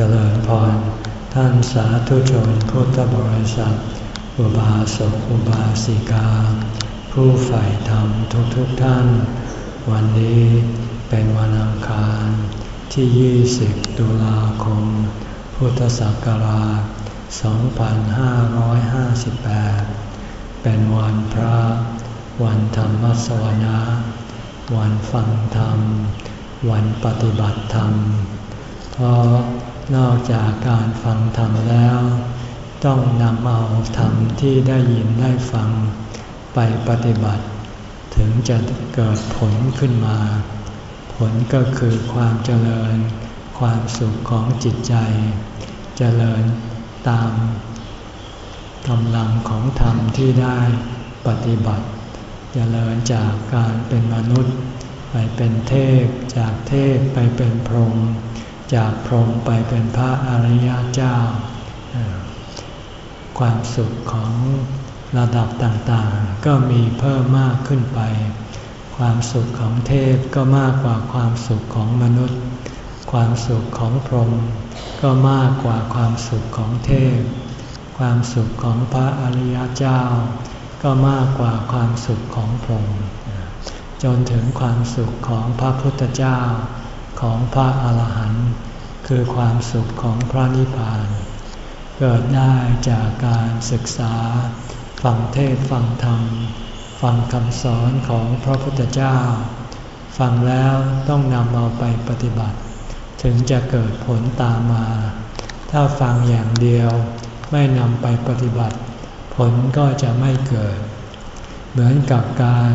เจริญพร ท่านสาธุชนพุทธบริษัท อุบาสกอุบาสิกา ผู้ใฝ่ธรรมทุกๆทท่าน วันนี้เป็นวันอังคาร ที่ 20 ตุลาคม พุทธศักราช 2558 เป็นวันพระ วันธรรมสวนาวันฟังธรรม วันปฏิบัติธรรม เพราะ นอกจากการฟังธรรมแล้ว ต้องนำเอาธรรมที่ได้ยินได้ฟังไปปฏิบัติ ถึงจะเกิดผลขึ้นมา ผลก็คือความเจริญ ความสุขของจิตใจ เจริญตามกำลังของธรรมที่ได้ปฏิบัติ เจริญจากการเป็นมนุษย์ ไปเป็นเทพ จากเทพไปเป็นพรหม จากพรหมไปเป็นพระอริยเจ้า ความสุขของระดับต่างๆ ก็มีเพิ่มมากขึ้นไป ความสุขของเทพก็มากกว่าความสุขของมนุษย์ ความสุขของพรหมก็มากกว่าความสุขของเทพ ความสุขของพระอริยเจ้า ก็มากกว่าความสุขของพรหมจนถึงความสุขของพระพุทธเจ้า ของพระอาหารหันต์คือความสุขของพระนิพพาน เกิดได้จากการศึกษา ฟังเทศฟังธรรม ฟังคำสอนของพระพุทธเจ้า ฟังแล้วต้องนำเอาไปปฏิบัติ ถึงจะเกิดผลตามมา ถ้าฟังอย่างเดียวไม่นำไปปฏิบัติ ผลก็จะไม่เกิด เหมือนกับการ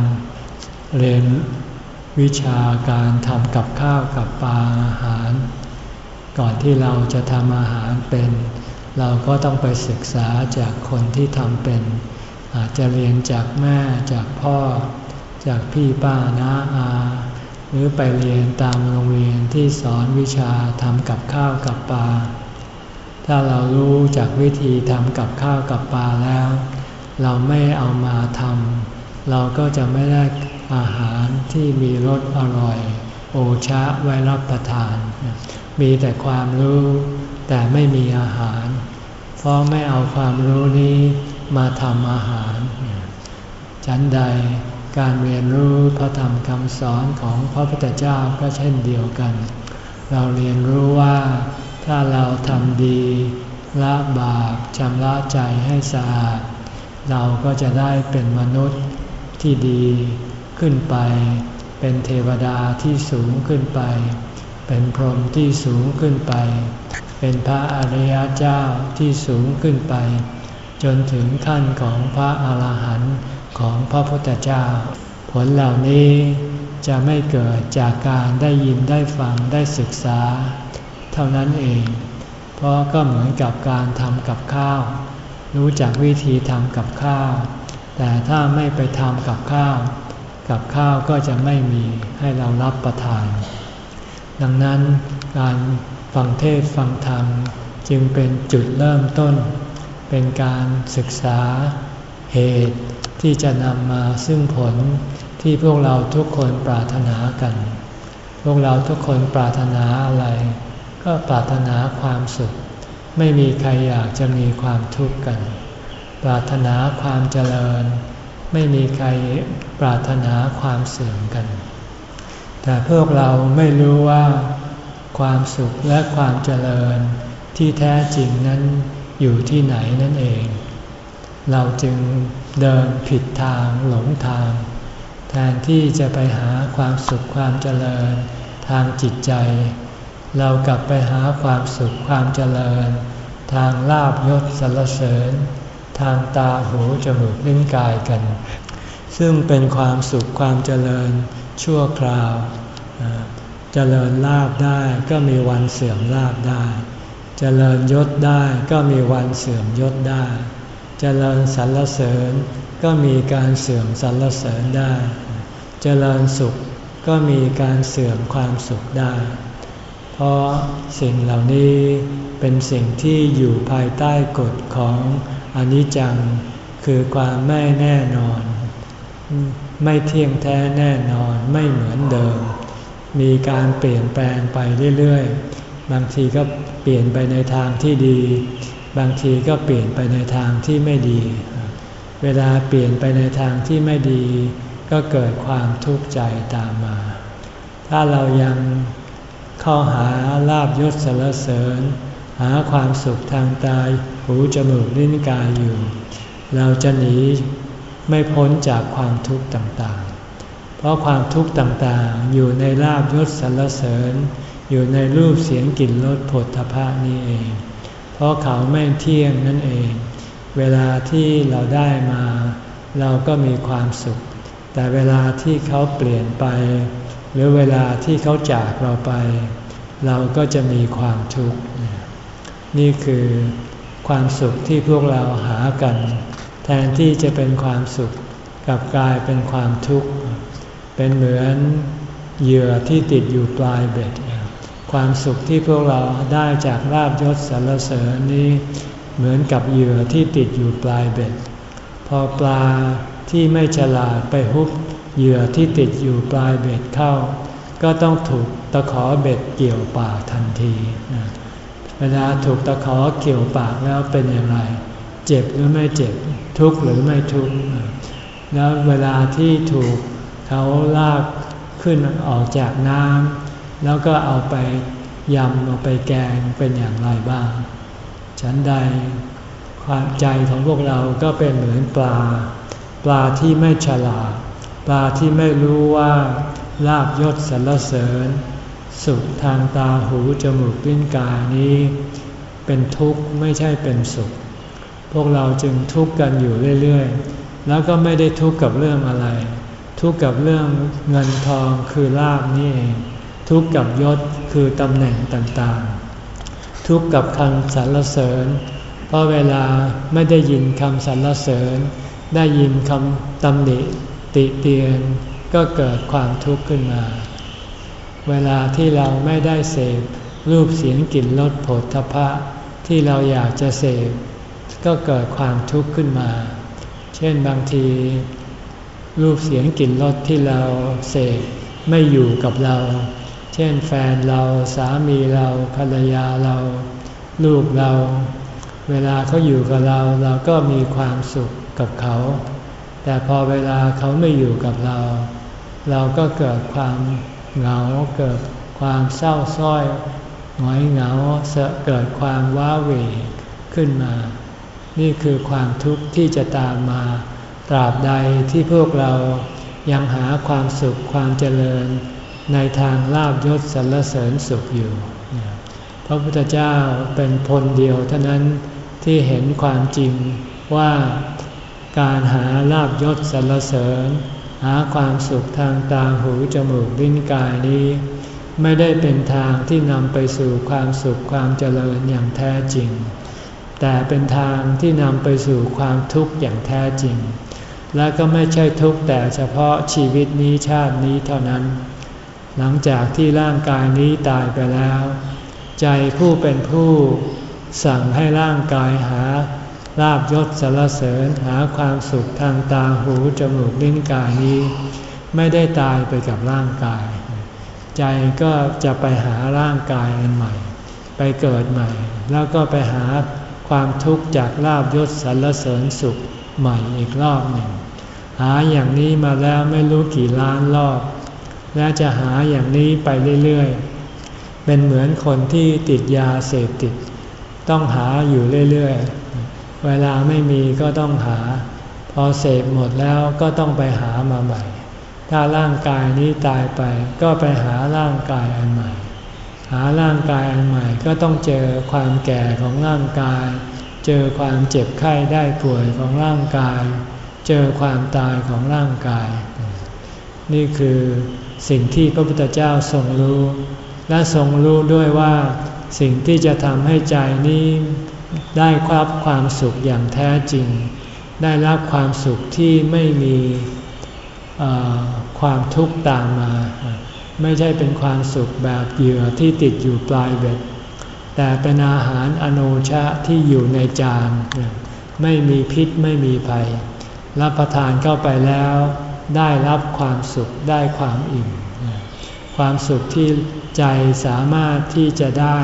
เรียน วิชาการทำกับข้าวกับปลาอาหาร ก่อนที่เราจะทำอาหารเป็น เราก็ต้องไปศึกษาจากคนที่ทำเป็น อาจจะเรียนจากแม่จากพ่อ จากพี่ป้าน้าอา หรือไปเรียนตามโรงเรียนที่สอนวิชาทำกับข้าวกับปลาถ้าเรารู้จากวิธีทำกับข้าวกับปลาแล้ว เราไม่เอามาทำเราก็จะไม่ได้ อาหารที่มีรสอร่อย โอชะไว้รับประทาน มีแต่ความรู้แต่ไม่มีอาหาร เพราะไม่เอาความรู้นี้มาทำอาหาร ฉันใดการเรียนรู้พระธรรมคำสอนของพระพุทธเจ้าก็เช่นเดียวกัน เราเรียนรู้ว่าถ้าเราทำดีละบาปชำระใจให้สะอาด เราก็จะได้เป็นมนุษย์ที่ดี ขึ้นไป เป็นเทวดาที่สูงขึ้นไป เป็นพรหมที่สูงขึ้นไป เป็นพระอริยเจ้าที่สูงขึ้นไป จนถึงขั้นของพระอาหารหันต์ของพระพุทธเจ้า ผลเหล่านี้จะไม่เกิดจากการได้ยินได้ฟังได้ศึกษา เท่านั้นเอง เพราะก็เหมือนกับการทำกับข้าว รู้จักวิธีทำกับข้าว แต่ถ้าไม่ไปทำกับข้าว กับข้าวก็จะไม่มีให้เรารับประทาน ดังนั้นการฟังเทศฟังธรรมจึงเป็นจุดเริ่มต้น เป็นการศึกษาเหตุที่จะนำมาซึ่งผลที่พวกเราทุกคนปรารถนากัน พวกเราทุกคนปรารถนาอะไร ก็ปรารถนาความสุข ไม่มีใครอยากจะมีความทุกข์กัน ปรารถนาความเจริญ ไม่มีใครปรารถนาความเสื่อมกัน แต่พวกเราไม่รู้ว่าความสุขและความเจริญที่แท้จริงนั้นอยู่ที่ไหนนั่นเอง เราจึงเดินผิดทางหลงทาง แทนที่จะไปหาความสุขความเจริญทางจิตใจ เรากลับไปหาความสุขความเจริญ ทางลาบยศสรรเสริญ ทางตาหูจมูกลิ้นกายกัน ซึ่งเป็นความสุขความเจริญชั่วคราว เจริญลาบได้ก็มีวันเสื่อมลาบได้ เจริญยศได้ก็มีวันเสื่อมยศได้ เจริญสรรเสริญก็มีการเสื่อมสรรเสริญได้ เจริญสุขก็มีการเสื่อมความสุขได้ เพราะสิ่งเหล่านี้เป็นสิ่งที่อยู่ภายใต้กฎของ อนิจจังคือความไม่แน่นอน ไม่เที่ยงแท้แน่นอนไม่เหมือนเดิม มีการเปลี่ยนแปลงไปเรื่อยๆ บางทีก็เปลี่ยนไปในทางที่ดี บางทีก็เปลี่ยนไปในทางที่ไม่ดี เวลาเปลี่ยนไปในทางที่ไม่ดี ก็เกิดความทุกข์ใจตามมา ถ้าเรายังเข้าหาลาบยศสรเสริญ หาความสุขทางตา หูจมูกลิ้นกายอยู่ เราจะหนีไม่พ้นจากความทุกข์ต่างๆ เพราะความทุกข์ต่างๆ อยู่ในลาบยศสรรเสริญ อยู่ในรูปเสียงกลิ่นรสผลทพะนี่เอง เพราะเขาไม่เที่ยงนั่นเอง เวลาที่เราได้มา เราก็มีความสุข แต่เวลาที่เขาเปลี่ยนไป หรือเวลาที่เขาจากเราไป เราก็จะมีความทุกข์ นี่คือ ความสุขที่พวกเราหากัน แทนที่จะเป็นความสุขกับกลายเป็นความทุกข์ เป็นเหมือนเหยื่อที่ติดอยู่ปลายเบ็ด ความสุขที่พวกเราได้จากลาบยศสรรเสริญนี้ เหมือนกับเหยื่อที่ติดอยู่ปลายเบ็ด พอปลาที่ไม่ฉลาดไปฮุบเหยื่อที่ติดอยู่ปลายเบ็ดเข้า ก็ต้องถูกตะขอเบ็ดเกี่ยวปากทันที เวลาถูกตะขอเกี่ยวปากแล้วเป็นอย่างไร เจ็บหรือไม่เจ็บ ทุกข์หรือไม่ทุกข์ แล้วเวลาที่ถูกเขาลากขึ้นออกจากน้ำแล้วก็เอาไปยำเอาไปแกงเป็นอย่างไรบ้าง ฉันใดความใจของพวกเราก็เป็นเหมือนปลา ปลาที่ไม่ฉลาด ปลาที่ไม่รู้ว่าลาบยศสรรเสริญ สุขทางตาหูจมูกลิ้นกายนี้ เป็นทุกข์ไม่ใช่เป็นสุข พวกเราจึงทุกข์กันอยู่เรื่อยๆ แล้วก็ไม่ได้ทุกข์กับเรื่องอะไร ทุกข์กับเรื่องเงินทองคือลาบนี่เอง ทุกข์กับยศคือตำแหน่งต่างๆ ทุกข์กับคำสรรเสริญ เพราะเวลาไม่ได้ยินคำสรรเสริญ ได้ยินคำตำหนิติเตียนก็เกิดความทุกข์ขึ้นมา เวลาที่เราไม่ได้เสพรูปเสียงกลิ่นรสผลทพะที่เราอยากจะเสพก็เกิดความทุกข์ขึ้นมา เช่นบางที รูปเสียงกลิ่นรสที่เราเสพไม่อยู่กับเรา เช่นแฟนเราสามีเราภรรยาเรา ลูกเรา เวลาเขาอยู่กับเราเราก็มีความสุขกับเขา แต่พอเวลาเขาไม่อยู่กับเรา เราก็เกิดความ เหงาเกิดความเศร้าส้อยหงอยเหงาเกิดความว้าเหวขึ้นมา นี่คือความทุกข์ที่จะตามมา ตราบใดที่พวกเรายังหาความสุขความเจริญ ในทางลาบยศสรรเสริญสุขอยู่ พระพุทธเจ้าเป็นพลเดียวเท่านั้นที่เห็นความจริงว่าการหาลาบยศสรรเสริญ หาความสุขทางตาหูจมูกลิ้นกายนี้ ไม่ได้เป็นทางที่นำไปสู่ความสุขความเจริญอย่างแท้จริง แต่เป็นทางที่นำไปสู่ความทุกข์อย่างแท้จริง และก็ไม่ใช่ทุกข์แต่เฉพาะชีวิตนี้ชาตินี้เท่านั้น หลังจากที่ร่างกายนี้ตายไปแล้ว ใจผู้เป็นผู้สั่งให้ร่างกายหา ลาบยศสารเสริญหาความสุขทางตาหูจมูกลิ้นกายนี้ ไม่ได้ตายไปกับร่างกาย ใจก็จะไปหาร่างกายอันใหม่ ไปเกิดใหม่ แล้วก็ไปหาความทุกข์จากลาบยศสารเสริญสุขใหม่อีกรอบหนึ่ง หาอย่างนี้มาแล้วไม่รู้กี่ล้านรอบ และจะหาอย่างนี้ไปเรื่อยๆ เป็นเหมือนคนที่ติดยาเสพติด ต้องหาอยู่เรื่อยๆ เวลาไม่มีก็ต้องหา พอเสพหมดแล้วก็ต้องไปหามาใหม่ ถ้าร่างกายนี้ตายไป ก็ไปหาร่างกายอันใหม่ หาร่างกายอันใหม่ก็ต้องเจอความแก่ของร่างกาย เจอความเจ็บไข้ได้ป่วยของร่างกาย เจอความตายของร่างกาย นี่คือสิ่งที่พระพุทธเจ้าทรงรู้ และทรงรู้ด้วยว่าสิ่งที่จะทำให้ใจนี้ ได้รับความสุขอย่างแท้จริง ได้รับความสุขที่ไม่มีความทุกข์ตามมา ไม่ใช่เป็นความสุขแบบเหยื่อที่ติดอยู่ปลายเบ็ด แต่เป็นอาหารอโนชะที่อยู่ในจาน ไม่มีพิษไม่มีภัย รับประทานเข้าไปแล้วได้รับความสุขได้ความอิ่ม ความสุขที่ใจสามารถที่จะได้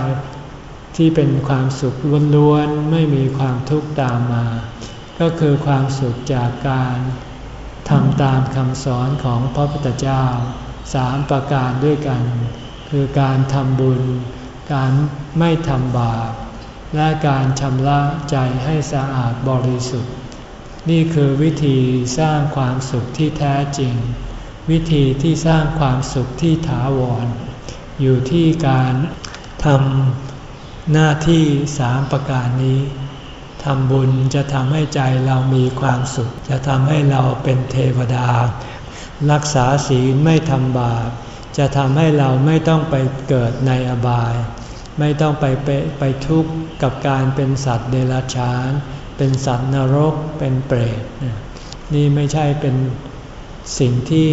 ที่เป็นความสุขล้วนๆไม่มีความทุกข์ตามมา ก็คือความสุขจากการทำตามคำสอนของพระพุทธเจ้าสามประการด้วยกัน คือการทำบุญ การไม่ทำบาป และการชำระใจให้สะอาดบริสุทธิ์ นี่คือวิธีสร้างความสุขที่แท้จริง วิธีที่สร้างความสุขที่ถาวร อยู่ที่การทำ หน้าที่สามประการนี้ทำบุญจะทำให้ใจเรามีความสุข จะทำให้เราเป็นเทวดา รักษาศีลไม่ทำบาปจะทำให้เราไม่ต้องไปเกิดในอบาย ไม่ต้องไปไปไปทุกข์กับการเป็นสัตว์เดรัจฉาน เป็นสัตว์นรกเป็นเปรตนี่ไม่ใช่เป็นสิ่งที่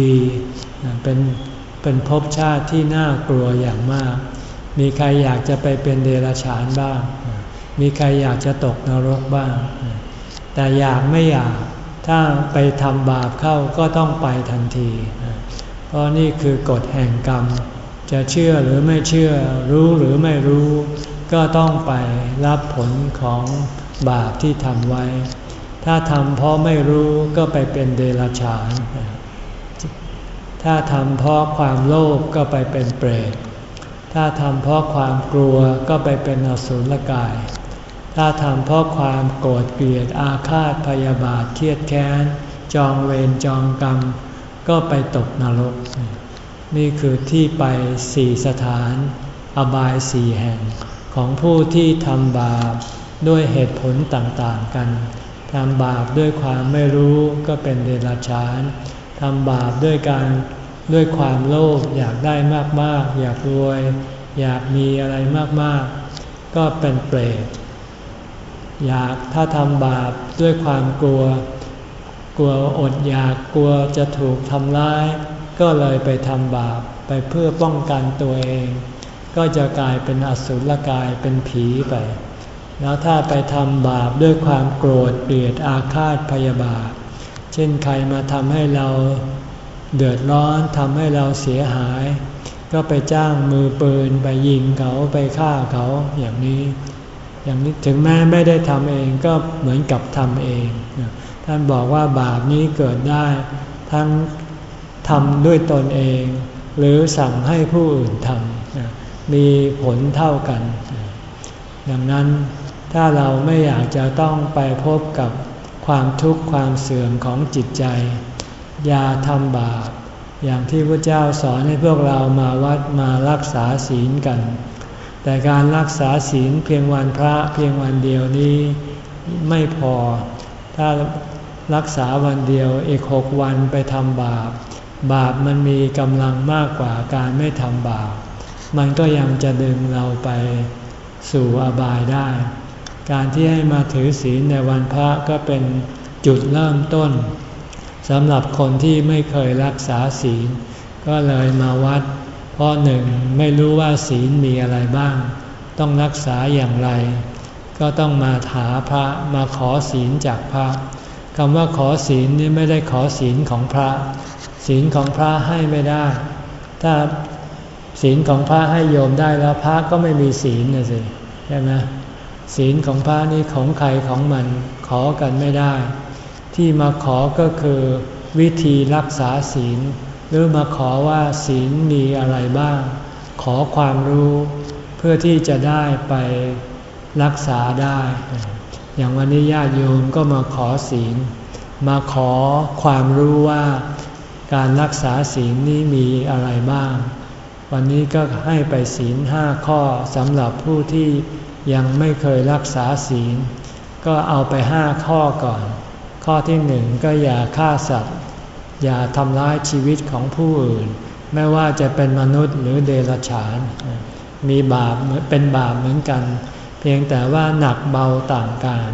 ดีเป็นเป็นภพชาติที่น่ากลัวอย่างมาก มีใครอยากจะไปเป็นเดรัจฉานบ้าง มีใครอยากจะตกนรกบ้าง แต่อยากไม่อยาก ถ้าไปทำบาปเข้าก็ต้องไปทันที เพราะนี่คือกฎแห่งกรรม จะเชื่อหรือไม่เชื่อ รู้หรือไม่รู้ ก็ต้องไปรับผลของบาปที่ทำไว้ ถ้าทำเพราะไม่รู้ก็ไปเป็นเดรัจฉาน ถ้าทำเพราะความโลภก็ไปเป็นเปรต ถ้าทำเพราะความกลัวก็ไปเป็นอสุรกาย ถ้าทำเพราะความโกรธเกลียดอาฆาตพยาบาทเครียดแค้น จองเวรจองกรรม ก็ไปตกนรก นี่คือที่ไปสี่สถาน อบายสี่แห่ง ของผู้ที่ทำบาปด้วยเหตุผลต่างๆกัน ทำบาปด้วยความไม่รู้ก็เป็นเดรัจฉาน ทำบาปด้วยการ ด้วยความโลภอยากได้มากๆ อยากรวย อยากมีอะไรมากๆ ก็เป็นเปรตอยากถ้าทำบาปด้วยความกลัว กลัวอดอยากกลัวจะถูกทำร้าย ก็เลยไปทำบาปไปเพื่อป้องกันตัวเอง ก็จะกลายเป็นอสุรกายเป็นผีไป แล้วถ้าไปทำบาปด้วยความโกรธเกลียดอาฆาตพยาบาท เช่นใครมาทำให้เรา เดือดร้อนทำให้เราเสียหาย ก็ไปจ้างมือปืนไปยิงเขาไปฆ่าเขาอย่างนี้ อย่างนี้ถึงแม้ไม่ได้ทำเองก็เหมือนกับทำเอง ท่านบอกว่าบาปนี้เกิดได้ทั้งทำด้วยตนเอง หรือสั่งให้ผู้อื่นทำมีผลเท่ากัน ดังนั้นถ้าเราไม่อยากจะต้องไปพบกับความทุกข์ความเสื่อมของจิตใจ อย่าทำบาปอย่างที่พระเจ้าสอนให้พวกเรามาวัดมารักษาศีลกัน แต่การรักษาศีลเพียงวันพระเพียงวันเดียวนี้ไม่พอ ถ้ารักษาวันเดียวอีกหกวันไปทำบาป บาปมันมีกำลังมากกว่าการไม่ทำบาป มันก็ยังจะดึงเราไปสู่อบายได้ การที่ให้มาถือศีลในวันพระก็เป็นจุดเริ่มต้น สำหรับคนที่ไม่เคยรักษาศีล ก็เลยมาวัด เพราะหนึ่งไม่รู้ว่าศีลมีอะไรบ้าง ต้องรักษาอย่างไร ก็ต้องมาถาพระมาขอศีลจากพระคำว่าขอศีลนี่ไม่ได้ขอศีลของพระ ศีลของพระให้ไม่ได้ ถ้าศีลของพระให้โยมได้แล้วพระก็ไม่มีศีลนะสิใช่ไหมศีลของพระนี่ของใครของมันขอกันไม่ได้ ที่มาขอก็คือวิธีรักษาศีล หรือมาขอว่าศีลมีอะไรบ้าง ขอความรู้ เพื่อที่จะได้ไปรักษาได้ อย่างวันนี้ญาติโยมก็มาขอศีล มาขอความรู้ว่าการรักษาศีลนี้มีอะไรบ้าง วันนี้ก็ให้ไปศีลห้าข้อสำหรับผู้ที่ยังไม่เคยรักษาศีล ก็เอาไปห้าข้อก่อน ข้อที่หนึ่งก็อย่าฆ่าสัตว์ อย่าทำร้ายชีวิตของผู้อื่น ไม่ว่าจะเป็นมนุษย์หรือเดรัจฉาน มีบาปเป็นบาปเหมือนกัน เพียงแต่ว่าหนักเบาต่างกัน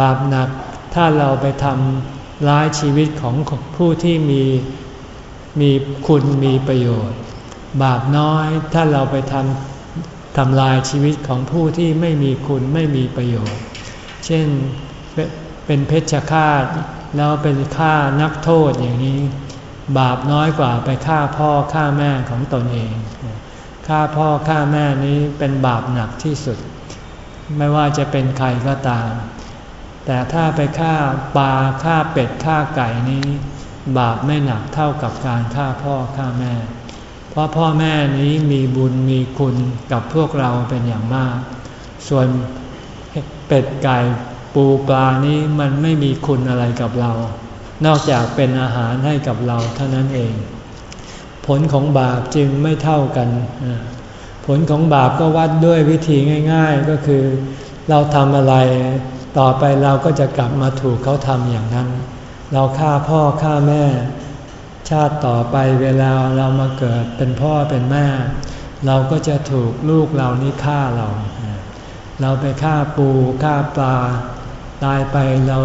บาปหนักถ้าเราไปทำร้ายชีวิตของผู้ที่มีมีคุณมีประโยชน์ บาปน้อยถ้าเราไปทำทำลายชีวิตของผู้ที่ไม่มีคุณไม่มีประโยชน์ เช่น เป็นเพชฌฆาตแล้วเป็นฆ่านักโทษอย่างนี้ บาปน้อยกว่าไปฆ่าพ่อฆ่าแม่ของตนเองฆ่าพ่อฆ่าแม่นี้เป็นบาปหนักที่สุด ไม่ว่าจะเป็นใครก็ตาม แต่ถ้าไปฆ่าปลาฆ่าเป็ดฆ่าไก่นี้ บาปไม่หนักเท่ากับการฆ่าพ่อฆ่าแม่ เพราะพ่อแม่นี้มีบุญมีคุณกับพวกเราเป็นอย่างมาก ส่วนเป็ดไก่ ปูปลานี้มันไม่มีคุณอะไรกับเรา นอกจากเป็นอาหารให้กับเราเท่านั้นเอง ผลของบาปจึงไม่เท่ากัน ผลของบาปก็วัดด้วยวิธีง่าย ๆ ก็คือ เราทำอะไรต่อไปเราก็จะกลับมาถูกเขาทำอย่างนั้น เราฆ่าพ่อฆ่าแม่ ชาติต่อไปเวลาเรามาเกิดเป็นพ่อเป็นแม่ เราก็จะถูกลูกเรานี้ฆ่าเรา เราไปฆ่าปูฆ่าปลา ตายไปเรา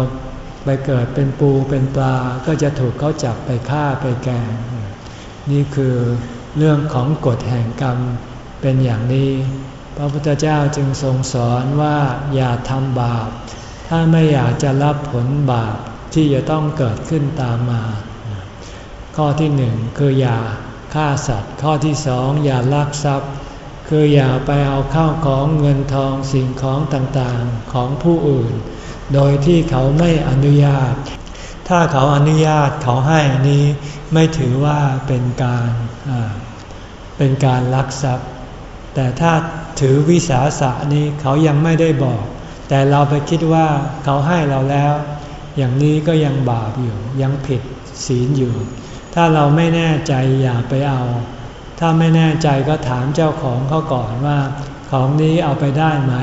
ไปเกิดเป็นปูเป็นปลาก็จะถูกเขาจับไปฆ่าไปแกง นี่คือเรื่องของกฎแห่งกรรมเป็นอย่างนี้ พระพุทธเจ้าจึงทรงสอนว่าอย่าทำบาป ถ้าไม่อยากจะรับผลบาปที่จะต้องเกิดขึ้นตามมา ข้อที่หนึ่งคืออย่าฆ่าสัตว์ ข้อที่สองอย่าลักทรัพย์ คืออย่าไปเอาข้าวของเงินทองสิ่งของต่างๆของผู้อื่น โดยที่เขาไม่อนุญาต ถ้าเขาอนุญาตเขาให้นี้ไม่ถือว่าเป็นการเป็นการลักทรัพย์ แต่ถ้าถือวิสาสะนี้เขายังไม่ได้บอก แต่เราไปคิดว่าเขาให้เราแล้ว อย่างนี้ก็ยังบาปอยู่ยังผิดศีลอยู่ ถ้าเราไม่แน่ใจอย่าไปเอา ถ้าไม่แน่ใจก็ถามเจ้าของเขาก่อนว่า ของนี้เอาไปได้ไหม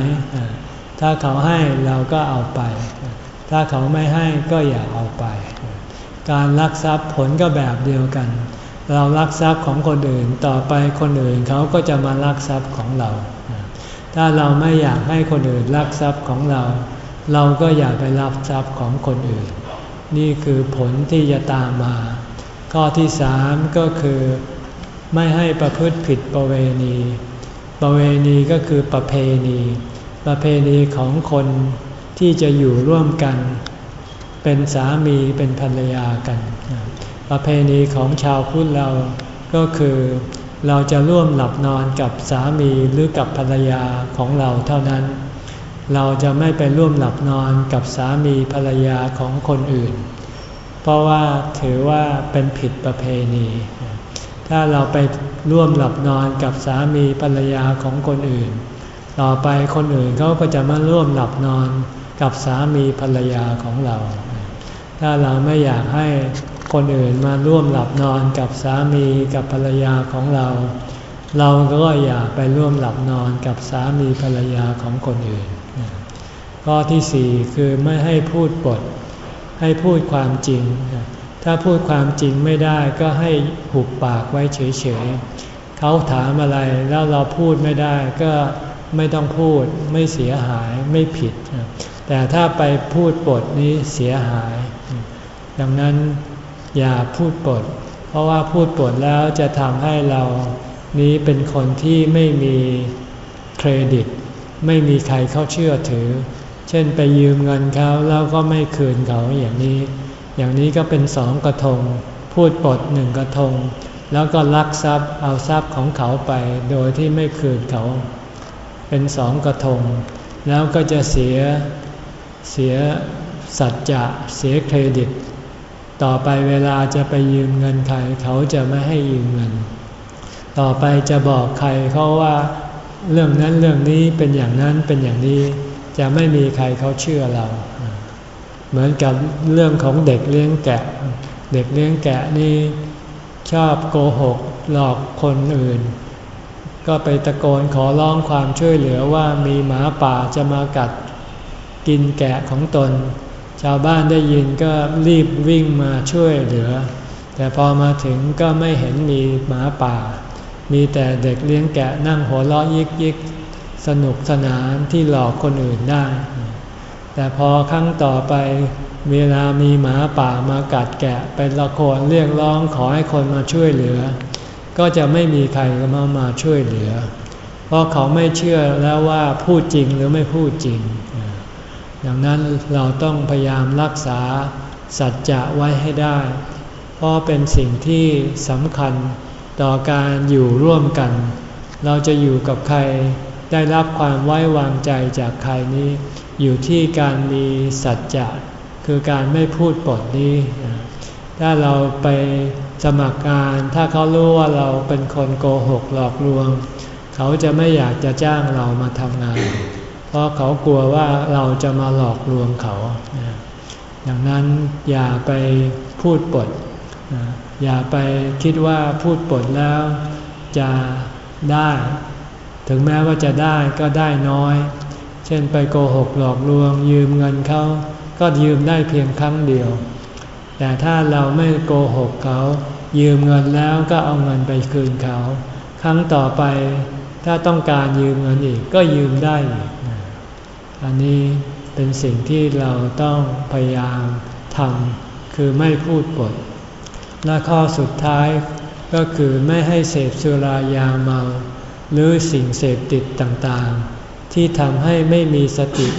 ถ้าเขาให้เราก็เอาไป ถ้าเขาไม่ให้ก็อย่าเอาไป การลักทรัพย์ผลก็แบบเดียวกัน เราลักทรัพย์ของคนอื่นต่อไปคนอื่นเขาก็จะมาลักทรัพย์ของเรา ถ้าเราไม่อยากให้คนอื่นลักทรัพย์ของเรา เราก็อย่าไปรับทรัพย์ของคนอื่น นี่คือผลที่จะตามมา ข้อที่สามก็คือไม่ให้ประพฤติผิดประเวณี ประเวณีก็คือประเพณี ประเพณีของคนที่จะอยู่ร่วมกัน เป็นสามีเป็นภรรยากัน ประเพณีของชาวพุทธเราก็คือเราจะร่วมหลับนอนกับสามีหรือกับภรรยาของเราเท่านั้น เราจะไม่ไปร่วมหลับนอนกับสามีภรรยาของคนอื่น เพราะว่าถือว่าเป็นผิดประเพณี ถ้าเราไปร่วมหลับนอนกับสามีภรรยาของคนอื่น ต่อไปคนอื่นเขาก็จะมาร่วมหลับนอนกับสามีภรรยาของเรา ถ้าเราไม่อยากให้คนอื่นมาร่วมหลับนอนกับสามีกับภรรยาของเรา เราก็อย่าไปร่วมหลับนอนกับสามีภรรยาของคนอื่น ข้อที่สี่คือไม่ให้พูดปด ให้พูดความจริง ถ้าพูดความจริงไม่ได้ก็ให้หุบปากไว้เฉยๆเขาถามอะไรแล้วเราพูดไม่ได้ก็ ไม่ต้องพูดไม่เสียหายไม่ผิด แต่ถ้าไปพูดปดนี้เสียหาย ดังนั้นอย่าพูดปด เพราะว่าพูดปดแล้วจะทำให้เรานี้เป็นคนที่ไม่มีเครดิต ไม่มีใครเขาเชื่อถือ เช่นไปยืมเงินเขาแล้วก็ไม่คืนเขาอย่างนี้ อย่างนี้ก็เป็นสองกระทง พูดปดหนึ่งกระทง แล้วก็ลักทรัพย์เอาทรัพย์ของเขาไปโดยที่ไม่คืนเขา เป็นสองกระทง แล้วก็จะเสียเสียสัจจะเสียเครดิต ต่อไปเวลาจะไปยืมเงินใครเขาจะไม่ให้ยืมเงิน ต่อไปจะบอกใครเขาว่าเรื่องนั้นเรื่องนี้เป็นอย่างนั้นเป็นอย่างนี้ จะไม่มีใครเขาเชื่อเรา เหมือนกับเรื่องของเด็กเลี้ยงแกะ เด็กเลี้ยงแกะนี่ชอบโกหกหลอกคนอื่น ก็ไปตะโกนขอร้องความช่วยเหลือว่ามีหมาป่าจะมากัดกินแกะของตน ชาวบ้านได้ยินก็รีบวิ่งมาช่วยเหลือ แต่พอมาถึงก็ไม่เห็นมีหมาป่า มีแต่เด็กเลี้ยงแกะนั่งหัวเราะยิกยิกสนุกสนานที่หลอกคนอื่นได้ แต่พอครั้งต่อไปเวลามีหมาป่ามากัดแกะเป็นละครเรียกร้องขอให้คนมาช่วยเหลือ ก็จะไม่มีใครมามาช่วยเหลือ เพราะเขาไม่เชื่อแล้วว่าพูดจริงหรือไม่พูดจริง ดังนั้นเราต้องพยายามรักษาสัจจะไว้ให้ได้ เพราะเป็นสิ่งที่สำคัญต่อการอยู่ร่วมกัน เราจะอยู่กับใครได้รับความไว้วางใจจากใครนี้ อยู่ที่การมีสัจจะคือการไม่พูดปดนี้ ถ้าเราไป สมัครงานถ้าเขารู้ว่าเราเป็นคนโกหกหลอกลวง เขาจะไม่อยากจะจ้างเรามาทำงาน เพราะเขากลัวว่าเราจะมาหลอกลวงเขาดังนั้นอย่าไปพูดปด อย่าไปคิดว่าพูดปดแล้วจะได้ ถึงแม้ว่าจะได้ก็ได้น้อย เช่นไปโกหกหลอกลวงยืมเงินเขาก็ยืมได้เพียงครั้งเดียว แต่ถ้าเราไม่โกหกเขา ยืมเงินแล้วก็เอาเงินไปคืนเขา ครั้งต่อไปถ้าต้องการยืมเงินอีกก็ยืมได้อีกอันนี้เป็นสิ่งที่เราต้องพยายามทำคือไม่พูดปด และข้อสุดท้ายก็คือไม่ให้เสพสุรายาเมา หรือสิ่งเสพติดต่างๆ ที่ทำให้ไม่มีสติ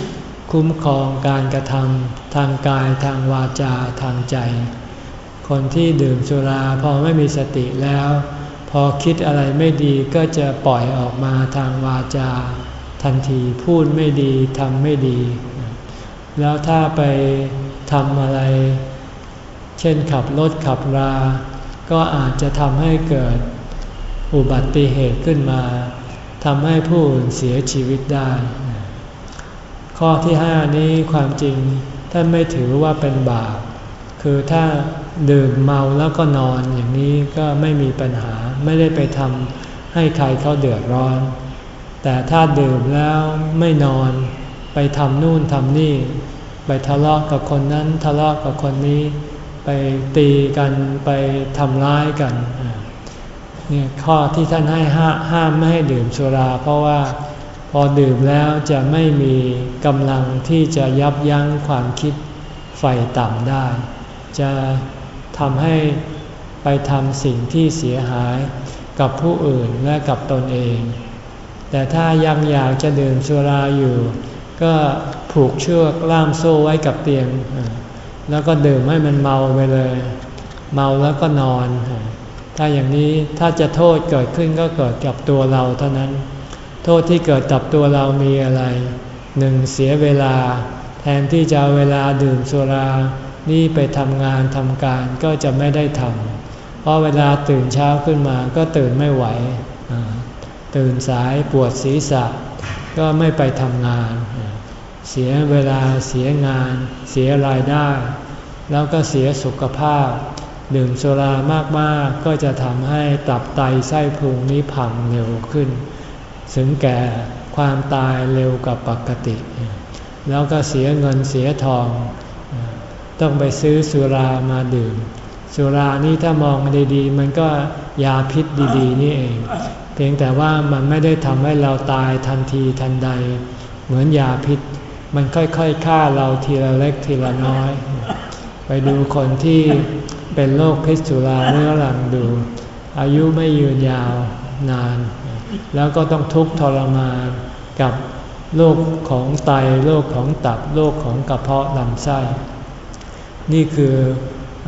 คุ้มครองการกระทำทางกายทางวาจาทางใจ คนที่ดื่มสุราพอไม่มีสติแล้ว พอคิดอะไรไม่ดีก็จะปล่อยออกมาทางวาจา ทันทีพูดไม่ดีทำไม่ดี แล้วถ้าไปทำอะไร เช่นขับรถขับรา ก็อาจจะทำให้เกิดอุบัติเหตุขึ้นมาทำให้ผู้อื่นเสียชีวิตได้ ข้อที่ห้านี้ความจริงท่านไม่ถือว่าเป็นบาป คือถ้าดื่มเมาแล้วก็นอนอย่างนี้ก็ไม่มีปัญหาไม่ได้ไปทำให้ใครเขาเดือดร้อน แต่ถ้าดื่มแล้วไม่นอนไปทำนู่นทำนี่ ไปทะเลาะกับคนนั้นทะเลาะกับคนนี้ ไปตีกันไปทำร้ายกันเนี่ยข้อที่ท่านให้ห้ามไม่ให้ดื่มสุรา เพราะว่า อดื่มแล้วจะไม่มีกำลังที่จะยับยั้งความคิดไฟต่ำได้ จะทำให้ไปทำสิ่งที่เสียหายกับผู้อื่นและกับตนเอง แต่ถ้ายังอยากจะดื่มสุราอยู่ ก็ผูกเชือกล่ามโซ่ไว้กับเตียง แล้วก็ดื่มให้มันเมาไปเลย เมาแล้วก็นอน ถ้าอย่างนี้ถ้าจะโทษเกิดขึ้นก็เกิดกับตัวเราเท่านั้น โทษที่เกิดกับตัวเรามีอะไรหนึ่งเสียเวลา แทนที่จะเวลาดื่มสุรา นี่ไปทำงานทำการก็จะไม่ได้ทำเพราะเวลาตื่นเช้าขึ้นมาก็ตื่นไม่ไหว ตื่นสายปวดศีรษะ ก็ไม่ไปทำงาน เสียเวลาเสียงาน เสียรายได้ แล้วก็เสียสุขภาพ ดื่มสุรามากๆก็จะทำให้ตับไตไส้พุงนี้พังเร็วขึ้น ถึงแก่ความตายเร็วกว่าปกติ แล้วก็เสียเงินเสียทอง ต้องไปซื้อสุรามาดื่ม สุรานี่ถ้ามองดีๆ มันก็ยาพิษดีๆ นี่เอง เพียงแต่ว่ามันไม่ได้ทำให้เราตายทันทีทันใด เหมือนยาพิษ มันค่อยๆฆ่าเราทีละเล็กทีละน้อย ไปดูคนที่เป็นโรคพิษสุราเรื้อรังดู อายุไม่ยืนยาวนาน แล้วก็ต้องทุกข์ทรมานกับโรคของไตโรคของตับโรคของกระเพาะลำไส้ นี่คือ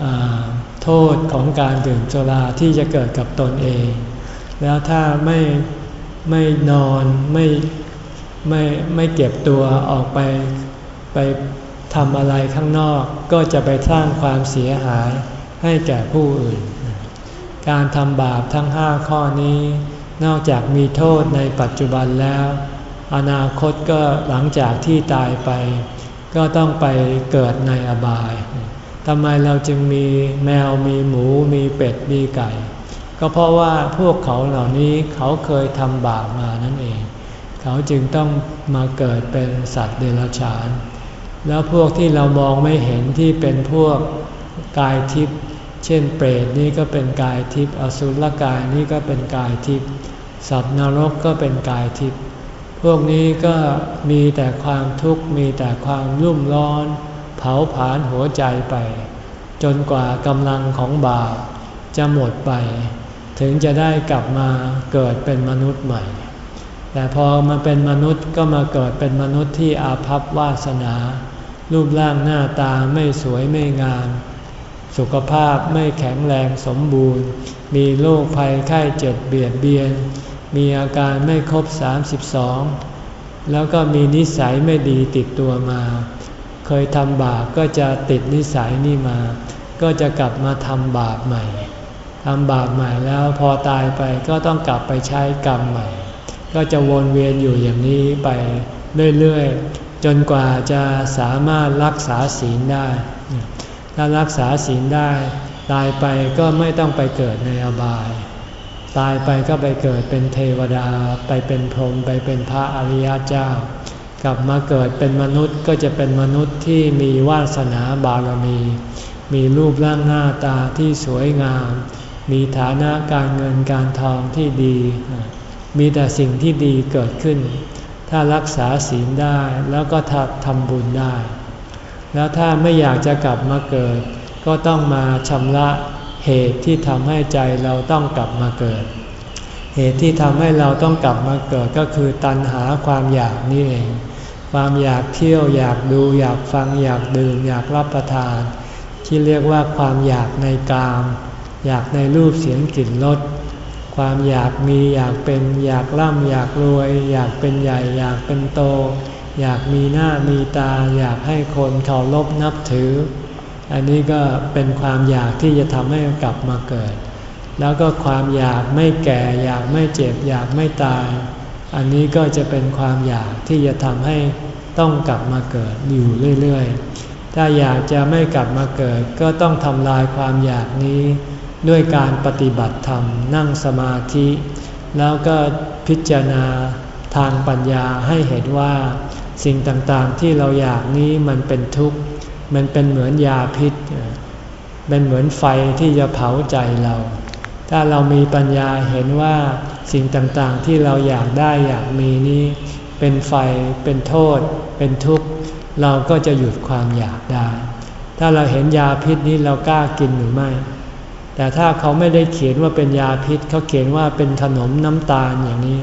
อโทษของการดื่มสุราที่จะเกิดกับตนเอง แล้วถ้าไม่ไม่นอนไม่ไม่ไม่เก็บตัวออกไปไปทำอะไรข้างนอก ก็จะไปสร้างความเสียหายให้แก่ผู้อื่น การทำบาปทั้งห้าข้อนี้ นอกจากมีโทษในปัจจุบันแล้ว อนาคตก็หลังจากที่ตายไป ก็ต้องไปเกิดในอบายทำไมเราจึงมีแมวมีหมูมีเป็ดมีไก่ ก็เพราะว่าพวกเขาเหล่านี้เขาเคยทำบาปมานั่นเอง เขาจึงต้องมาเกิดเป็นสัตว์เดรัจฉาน แล้วพวกที่เรามองไม่เห็นที่เป็นพวกกายทิพย์ เช่นเปรตนี่ก็เป็นกายทิพย์อสุรกายนี่ก็เป็นกายทิพย์สัตว์นรกก็เป็นกายทิพย์พวกนี้ก็มีแต่ความทุกข์มีแต่ความรุ่มร้อน เผาผลาญหัวใจไป จนกว่ากำลังของบาปจะหมดไป ถึงจะได้กลับมาเกิดเป็นมนุษย์ใหม่ แต่พอมาเป็นมนุษย์ก็มาเกิดเป็นมนุษย์ที่อาภัพวาสนา รูปร่างหน้าตาไม่สวยไม่งาม สุขภาพไม่แข็งแรงสมบูรณ์ มีโรคภัยไข้เจ็บเบียดเบียน มีอาการไม่ครบ 32 แล้วก็มีนิสัยไม่ดีติดตัวมา เคยทำบาปก็จะติดนิสัยนี่มา ก็จะกลับมาทำบาปใหม่ทำบาปใหม่แล้วพอตายไปก็ต้องกลับไปใช้กรรมใหม่ ก็จะวนเวียนอยู่อย่างนี้ไปเรื่อยๆ จนกว่าจะสามารถรักษาศีลได้ ถ้ารักษาศีลได้ ตายไปก็ไม่ต้องไปเกิดในอบาย ตายไปก็ไปเกิดเป็นเทวดา ไปเป็นพรหมไปเป็นพระอริยเจ้า กลับมาเกิดเป็นมนุษย์ก็จะเป็นมนุษย์ที่มีวาสนาบารมี มีรูปร่างหน้าตาที่สวยงาม มีฐานะการเงินการทองที่ดี มีแต่สิ่งที่ดีเกิดขึ้น ถ้ารักษาศีลได้แล้วก็ทำบุญได้ แล้วถ้าไม่อยากจะกลับมาเกิด ก็ต้องมาชำระเหตุที่ทำให้ใจเราต้องกลับมาเกิด เหตุที่ทำให้เราต้องกลับมาเกิดก็คือตัณหาความอยากนี่เอง ความอยากเที่ยวอยากดูอยากฟังอยากดื่มอยากรับประทาน ที่เรียกว่าความอยากในกาม อยากในรูปเสียงกลิ่นรสความอยากมีอยากเป็นอยากร่ำอยากรวย อยากเป็นใหญ่อยากเป็นโต อยากมีหน้ามีตาอยากให้คนเคารพนับถือ อันนี้ก็เป็นความอยากที่จะทำให้กลับมาเกิด แล้วก็ความอยากไม่แก่ อยากไม่เจ็บ อยากไม่ตาย อันนี้ก็จะเป็นความอยากที่จะทำให้ต้องกลับมาเกิดอยู่เรื่อยๆ ถ้าอยากจะไม่กลับมาเกิด ก็ต้องทำลายความอยากนี้ ด้วยการปฏิบัติธรรมนั่งสมาธิ แล้วก็พิจารณาทางปัญญาให้เห็นว่า สิ่งต่างๆที่เราอยากนี้มันเป็นทุกข์ มันเป็นเหมือนยาพิษ เป็นเหมือนไฟที่จะเผาใจเรา ถ้าเรามีปัญญาเห็นว่าสิ่งต่างๆที่เราอยากได้อยากมีนี้ เป็นไฟ เป็นโทษ เป็นทุกข์ เราก็จะหยุดความอยากได้ ถ้าเราเห็นยาพิษนี้เรากล้ากินหรือไม่ แต่ถ้าเขาไม่ได้เขียนว่าเป็นยาพิษ เขาเขียนว่าเป็นขนมน้ำตาลอย่างนี้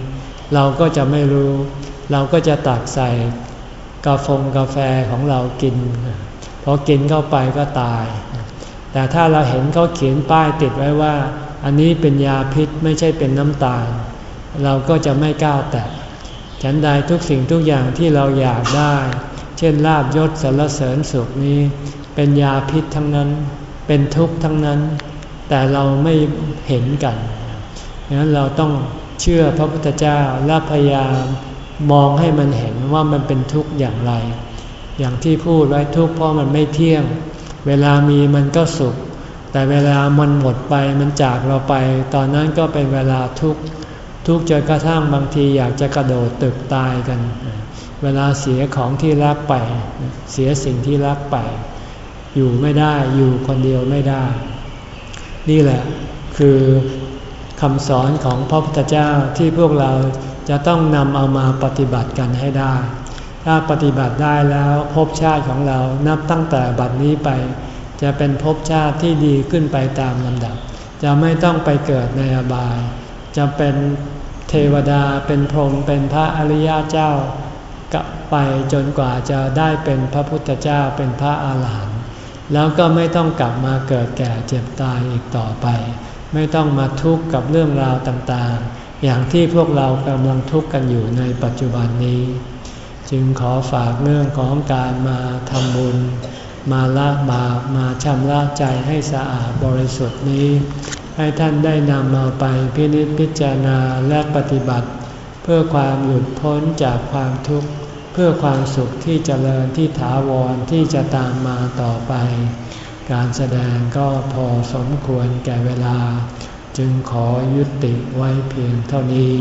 เราก็จะไม่รู้ เราก็จะตักใส่กาแฟกาแฟของเรากินพอกินเข้าไปก็ตาย แต่ถ้าเราเห็นเขาเขียนป้ายติดไว้ว่า อันนี้เป็นยาพิษไม่ใช่เป็นน้ำตาล เราก็จะไม่กล้าแตะฉันใดทุกสิ่งทุกอย่างที่เราอยากได้ เช่นลาบยศสรรเสริญสุขนี้ เป็นยาพิษทั้งนั้น เป็นทุกข์ทั้งนั้น แต่เราไม่เห็นกันดังนั้นเราต้องเชื่อพระพุทธเจ้าและพยายาม มองให้มันเห็นว่ามันเป็นทุกข์อย่างไร อย่างที่พูดไว้ทุกข์เพราะมันไม่เที่ยง เวลามีมันก็สุข แต่เวลามันหมดไปมันจากเราไป ตอนนั้นก็เป็นเวลาทุกข์ทุกข์จนกระทั่งบางทีอยากจะกระโดดตึกตายกัน เวลาเสียของที่รักไป เสียสิ่งที่รักไป อยู่ไม่ได้อยู่คนเดียวไม่ได้ นี่แหละคือคำสอนของพระพุทธเจ้าที่พวกเรา จะต้องนำเอามาปฏิบัติกันให้ได้ ถ้าปฏิบัติได้แล้วภพชาติของเรานับตั้งแต่บัดนี้ไป จะเป็นภพชาติที่ดีขึ้นไปตามลำดับ จะไม่ต้องไปเกิดในอบาย จะเป็นเทวดาเป็นพรหมเป็นพระอริยเจ้ากไปจนกว่าจะได้เป็นพระพุทธเจ้าเป็นพระอาหารหันต์แล้วก็ไม่ต้องกลับมาเกิดแก่เจ็บตายอีกต่อไป ไม่ต้องมาทุกข์กับเรื่องราวต่างๆ อย่างที่พวกเรากำลังทุกข์กันอยู่ในปัจจุบันนี้ จึงขอฝากเรื่องของการมาทำบุญ มาละบาปมาชำระใจให้สะอาดบริสุทธิ์นี้ ให้ท่านได้นำมาไปพินิจพิจารณาและปฏิบัติ เพื่อความหลุดพ้นจากความทุกข์ เพื่อความสุขที่เจริญที่ถาวรที่จะตามมาต่อไป การแสดงก็พอสมควรแก่เวลา จึงขอยุติไว้เพียงเท่านี้